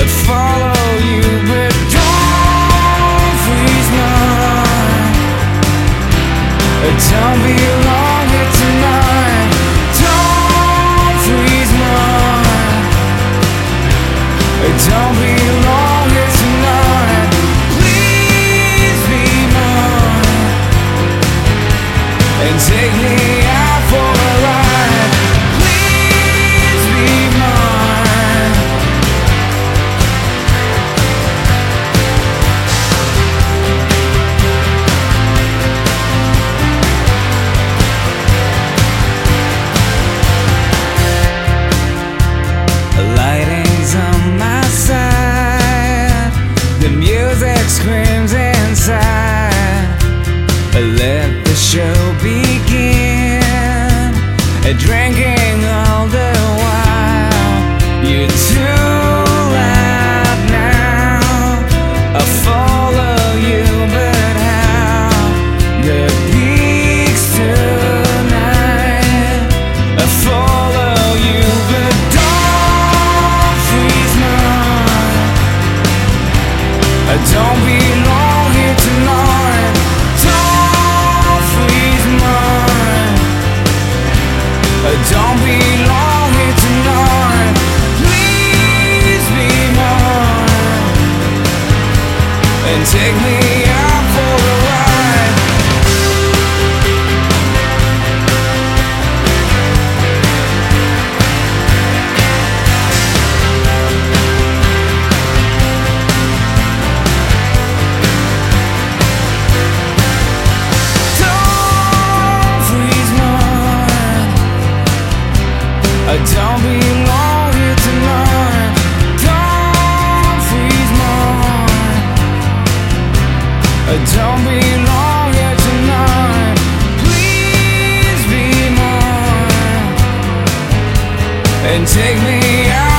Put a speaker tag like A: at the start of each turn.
A: follow you, but don't freeze. Don't be alone here tonight. Don't freeze. Don't be alone here tonight. Please be mine and take me. show begin Drinking all the while. You too take me and take me out.